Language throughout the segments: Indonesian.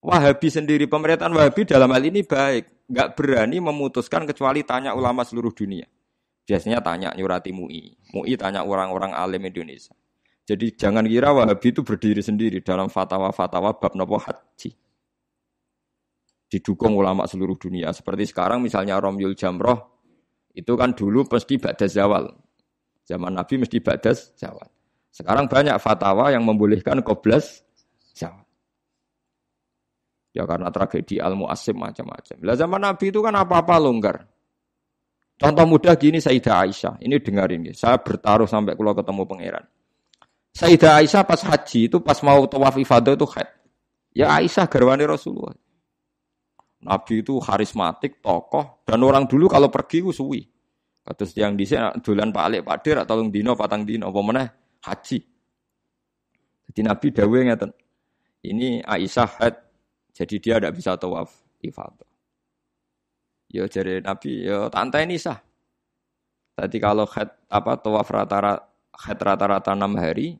Wahabi sendiri, pemerintahan Wahabi dalam hal ini baik. Nggak berani memutuskan kecuali tanya ulama seluruh dunia. Biasanya tanya nyurati MUI. MUI tanya orang-orang alim Indonesia. Jadi jangan kira Wahabi itu berdiri sendiri dalam fatwa-fatwa bab nopo haji. Didukung ulama seluruh dunia. Seperti sekarang misalnya Romyul Jamroh, itu kan dulu mesti badas zawal. Zaman Nabi mesti badas zawal. Sekarang banyak fatwa yang membolehkan koblas. Ya karena tragedi al-mu'asim macam-macam. Lah zaman Nabi itu kan apa-apa longgar. Contoh mudah gini Sayyidah Aisyah. Ini dengar ini. Saya bertaruh sampai kalau ketemu pangeran. Sayyidah Aisyah pas haji itu pas mau tawaf ifadah itu haid. Ya Aisyah garwani Rasulullah. Nabi itu karismatik, tokoh, dan orang dulu kalau pergi itu suwi. Kados yang di sini dolan Pak Alik Pak atau dino patang dino apa mana haji. Jadi Nabi dawe ngeten. Ini Aisyah haid jadi dia tidak bisa tawaf ifadah. Ya jadi Nabi, ya tante ini sah. Tadi kalau head apa tawaf rata-rata rata-rata enam hari,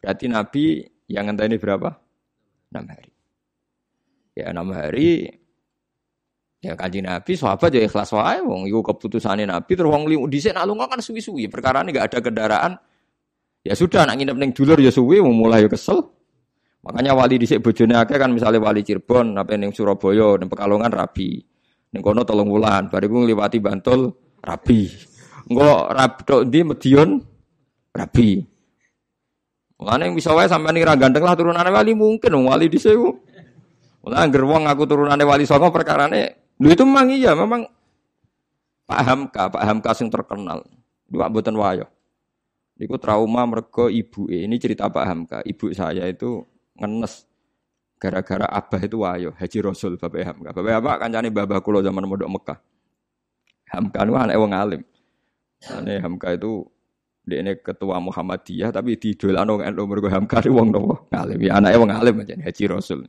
berarti Nabi yang ini berapa? Enam hari. Ya enam hari. Ya kanji Nabi, sahabat ya ikhlas wae, wong iku keputusannya Nabi terus wong limu dhisik nak lunga kan suwi-suwi, perkara ini gak ada kendaraan. Ya sudah, nak nginep ning dulur ya suwi, mau mulai ya kesel. Makanya wali dhisik bojone akeh kan misalnya wali Cirebon, apa ning Surabaya, ning Pekalongan rabi. Ning kono tolong wulan, bariku ngliwati Bantul rabi. Engko rabi tok ndi Medion rabi. Mulane bisa wae sampean ora ganteng lah turunane wali mungkin wong wali dhisik ku. Mulane anggere wong aku turunane wali songo perkarane lu itu memang iya memang Pak Hamka, Pak Hamka sing terkenal. Dua mboten wayo. Niku trauma mergo ibu ini cerita Pak Hamka. Ibu saya itu ngenes gara-gara abah itu wayo Haji Rasul Bapak Hamka. Bapak Hamka kancane babah kula zaman modok Mekah. Hamka itu anak wong alim. Ane Hamka itu ini ketua Muhammadiyah tapi di didolano NU mergo Hamka itu wong nopo ngalim. Ya anake wong alim aja Haji Rasul.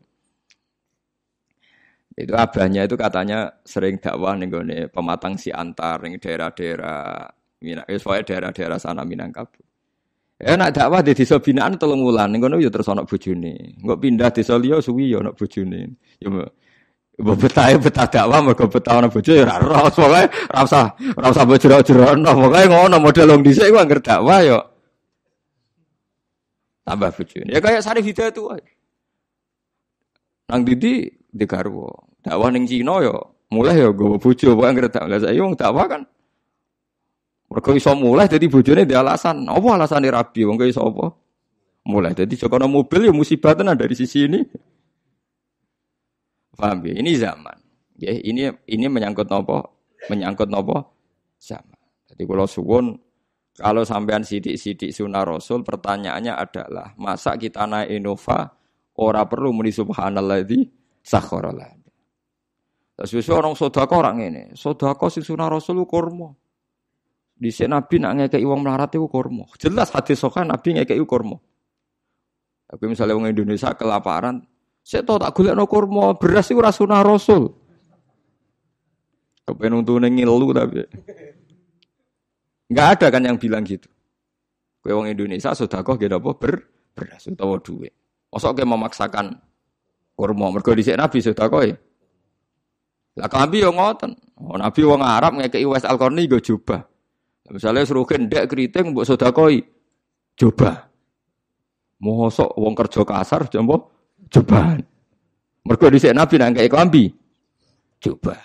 Itu abahnya itu katanya sering dakwah nih gue pematang si antar nih daerah-daerah Minang, eh, daerah-daerah sana Minangkabau. Ya nak dakwah di desa binaan tolong wulan ngono ya terus ana bojone. Engko pindah desa liya suwi ya ana bojone. Ya Mbok betah betah dakwah mergo betah ana bojo ya ora roh pokoke ora usah ora usah pokoke ngono model wong dhisik ku anggere dakwah ya tambah bojone. Ya kayak Sarif Hidayat itu. Nang Didi di garwo. Dakwah ning Cina ya mulai ya gowo bojo pokoke anggere dakwah. Lah saiki wong dakwah kan mereka iso mulai jadi bojone di alasan. Apa alasan rabi? Wong iso apa? Mulai jadi jokono mobil ya musibah tenan dari sisi ini. Paham ya? Ini zaman. Ya, ini ini menyangkut nopo? Menyangkut nopo? Zaman. Jadi kalau suwun kalau sampean sidik-sidik sunnah Rasul, pertanyaannya adalah masa kita naik Innova ora perlu muni subhanalladzi sakharalah. Terus orang sodako orang ini, sodako sing sunnah Rasul kurma. Di sini Nabi nak ngekei uang melarat itu kormo. Jelas hadis sokan Nabi ngekei kormo. Tapi misalnya orang Indonesia kelaparan, saya tahu tak gula no kormo beras itu rasunah Rasul. Kepen untuk ngilu tapi nggak ada kan yang bilang gitu. Kue orang Indonesia sudah kok gitu apa ber beras atau duit. Masuk ke memaksakan kormo. Mereka di Nabi sudah kok ya. Lah kami yang ngoten. Oh, Nabi wong Arab ngekei Wes Al-Qarni jubah. Misalnya suruh kendek keriting buat sodakoi, coba. Mosok wong kerja kasar coba coba. Mergo dhisik Nabi nang klambi. Coba.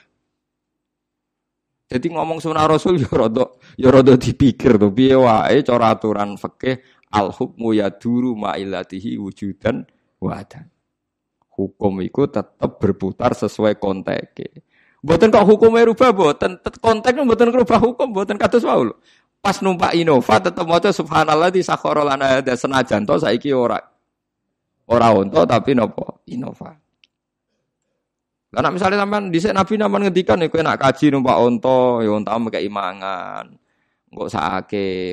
Jadi ngomong sunnah Rasul ya rada ya dipikir tuh piye wae cara aturan fikih al hukmu yaduru ma'ilatihi wujudan wadan. Hukum itu tetap berputar sesuai konteknya. Buatan kok hukumnya rubah, buatan konteksnya buatan rubah hukum, buatan kata wae Pas numpak Innova tetap mau subhanallah di sakorolan ada senajan to saiki ora. Ora onto tapi nopo? Innova. Karena misalnya sampean di Nabi naman ngedikan nih, kau nak kaji numpak onto, ya onto kayak imangan, nggak sake,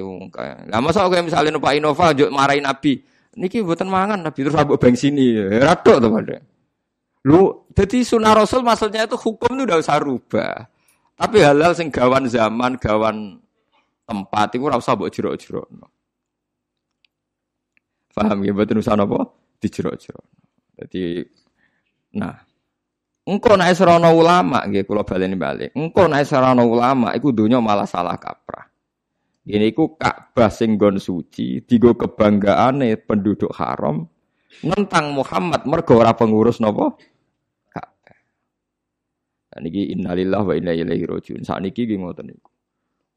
Lah masa kayak misalnya numpak Innova, juk marahin Nabi, niki buatan mangan Nabi terus abuk bensin radok tuh pada. Lu, jadi sunnah Rasul maksudnya itu hukum itu udah usah rubah. Tapi halal sing gawan zaman, gawan tempat itu ora usah mbok jero-jero. Paham ya betul usaha apa? Dijero-jero. Jadi Nah, engkau naik serono ulama, gitu kalau baleni balik. Engkau naik serono ulama, iku dunia malah salah kaprah. Ini ku Ka'bah sing gon suci, digo kebanggaane penduduk haram, nentang Muhammad mergo ora pengurus napa? Ka'bah. Dan iki innalillahi wa inna ilaihi rajiun. Sakniki nggih ngoten niku.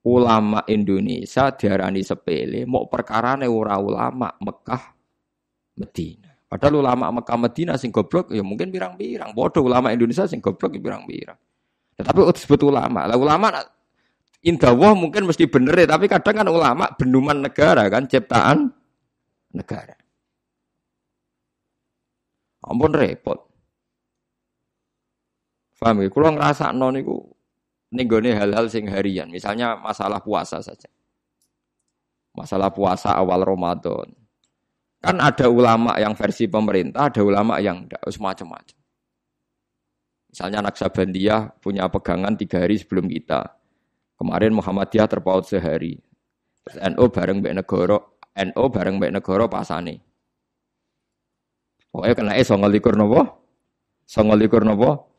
Ulama Indonesia diarani sepele, mau perkarane ora ulama Mekah Medina. Padahal ulama Mekah Medina sing goblok ya mungkin pirang-pirang. Bodoh ulama Indonesia sing goblok ya pirang-pirang. Tetapi disebut ulama. Lah ulama Indah mungkin mesti bener ya, tapi kadang kan ulama benduman negara kan, ciptaan negara. Ampun repot. Paham ya? Kalau ngerasa non itu ninggone hal-hal sing harian, misalnya masalah puasa saja. Masalah puasa awal Ramadan. Kan ada ulama yang versi pemerintah, ada ulama yang tidak, semacam-macam. Misalnya Naksabandia punya pegangan tiga hari sebelum kita. Kemarin Muhammadiyah terpaut sehari. Terus NU bareng Mbak Negoro, NU bareng Mbak Negoro pasane. Pokoknya kena eh songo likur nopo, songo likur nopo,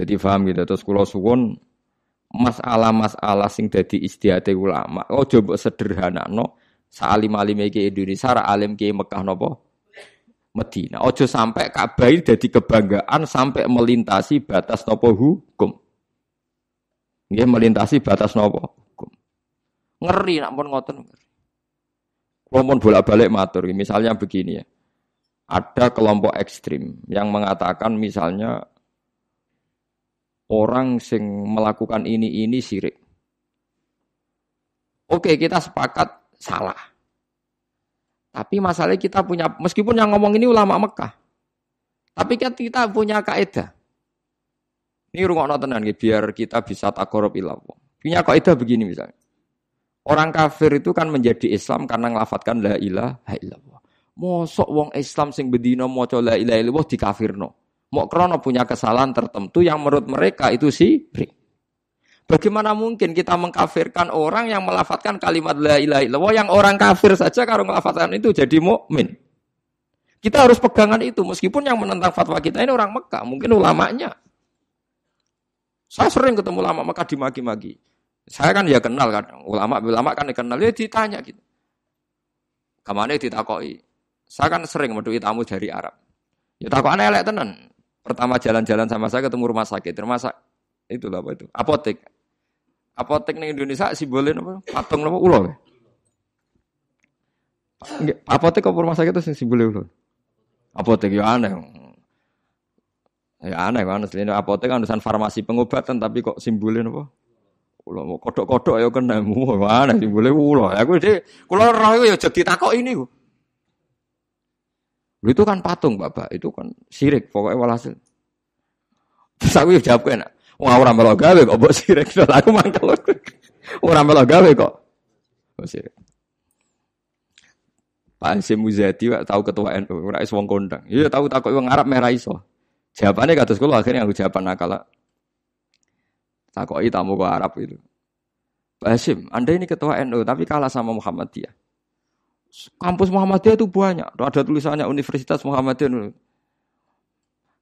Jadi paham gitu. Terus kulo suwon masalah-masalah sing dadi istiadat ulama. Oh coba sederhana no. Salim alim ke Indonesia, ra alim ke Mekah nopo, Medina. Ojo sampai Ka'bah jadi kebanggaan sampai melintasi batas nopo hukum. Nggih melintasi batas nopo hukum. Ngeri nak pun ngoten. Kalau pun bolak-balik matur, misalnya begini ya. Ada kelompok ekstrim yang mengatakan misalnya orang sing melakukan ini ini sirik. Oke, kita sepakat salah. Tapi masalahnya kita punya, meskipun yang ngomong ini ulama Mekah, tapi kan kita punya kaidah. Ini rumah tenan biar kita bisa takorob ilallah. Punya kaidah begini misalnya. Orang kafir itu kan menjadi Islam karena ngelafatkan la ilaha illallah. Mosok wong Islam sing bedino maca la ilaha illallah dikafirno. Mau krono punya kesalahan tertentu yang menurut mereka itu syirik. Bagaimana mungkin kita mengkafirkan orang yang melafatkan kalimat la ilaha illallah yang orang kafir saja kalau melafatkan itu jadi mukmin. Kita harus pegangan itu meskipun yang menentang fatwa kita ini orang Mekah, mungkin ulamanya. Saya sering ketemu ulama maka dimaki-maki. Saya kan ya kenal kan, ulama ulama kan kenal ya ditanya gitu. Ke mana ditakoi? Saya kan sering mendui tamu dari Arab. Ya aneh elek tenan. Pertama jalan-jalan sama saya ketemu rumah sakit, rumah sakit itu apa itu? Apotek. Apotek di Indonesia simbolnya apa? Patung apa? Ulo. Apotek apa rumah sakit itu simbolnya ulo? Apotek ya aneh. Ya aneh kan, aslinya apotek kan urusan farmasi pengobatan tapi kok simbolin apa? Ulo mau kodok-kodok ya kena mu mana simbolnya ulo. Deh, kalau roh ya jadi takok ini gue. Itu kan patung bapak, itu kan sirik pokoknya walhasil. Terus aku jawab kena, wah orang melok gawe kok buat sirik, terus aku mangkel. Orang melok gawe kok, buat sirik. Pak Hasim Muzadi tahu ketua NU, ora wong kondang. Iya tahu takut wong Arab merah iso. Jawabannya kata sekolah akhirnya aku jawaban nakal. Takoi tamu ke Arab itu. Pak Hasim, Anda ini ketua NU tapi kalah sama Muhammadiyah. Kampus Muhammadiyah itu banyak. Ada tulisannya Universitas Muhammadiyah.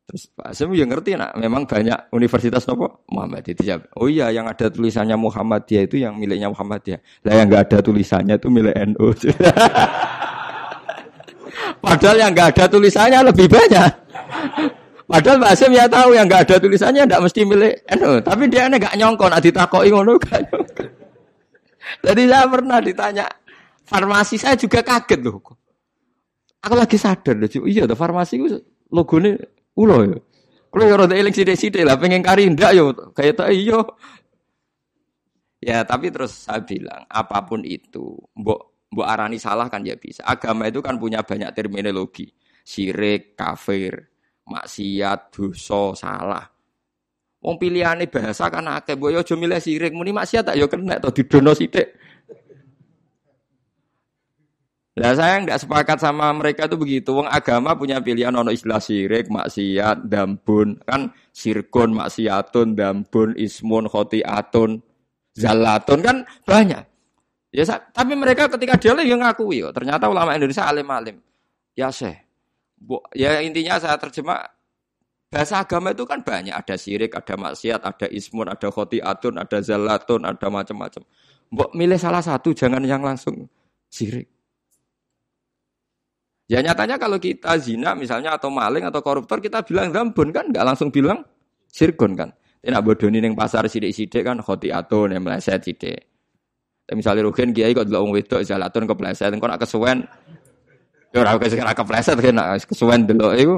Terus Pak Hasim yang ngerti nak, memang banyak universitas nopo Muhammadiyah. Dia, oh iya, yang ada tulisannya Muhammadiyah itu yang miliknya Muhammadiyah. Lah yang nggak ada tulisannya itu milik NU. Padahal yang nggak ada tulisannya lebih banyak. Padahal Mbak Asim ya tahu yang nggak ada tulisannya nggak mesti milik NU. Tapi dia nggak nyongkon, nak ditakoi ngono kan. Jadi saya pernah ditanya farmasi saya juga kaget loh. Aku lagi sadar loh, iya tuh farmasi itu logonya ulo ya. Kalau ya rada eling sidik-sidik lah, pengen karinda yo, kayak tak iyo. Ya tapi terus saya bilang apa pun itu, mbok mbok arani salah kan ya bisa. Agama itu kan punya banyak terminologi, sirik, kafir, maksiat, dosa, salah. Wong pilihane bahasa kan akeh, mbok yo aja milih sirik, muni maksiat tak yo kena to didono sithik. Lah saya nggak sepakat sama mereka itu begitu. Wong agama punya pilihan ono istilah sirik, maksiat, dambun, kan sirkun, maksiatun, dambun, ismun, khotiatun, zalatun kan banyak. Ya, tapi mereka ketika dia yang ngakui, ternyata ulama Indonesia alim-alim. Ya, Syekh, Ya intinya saya terjemah bahasa agama itu kan banyak, ada syirik, ada maksiat, ada ismun, ada khotiatun, ada zalatun, ada macam-macam. Mbok milih salah satu, jangan yang langsung syirik. Ya nyatanya kalau kita zina misalnya atau maling atau koruptor kita bilang rambun kan nggak langsung bilang sirkun kan. Tidak bodoni neng pasar sidik-sidik kan khotiatun yang meleset sidik. Misalnya rugen kiai kok delok wong wedok zalatun kepleset engko nak kesuwen ya ora kepleset kena kesuwen delok iku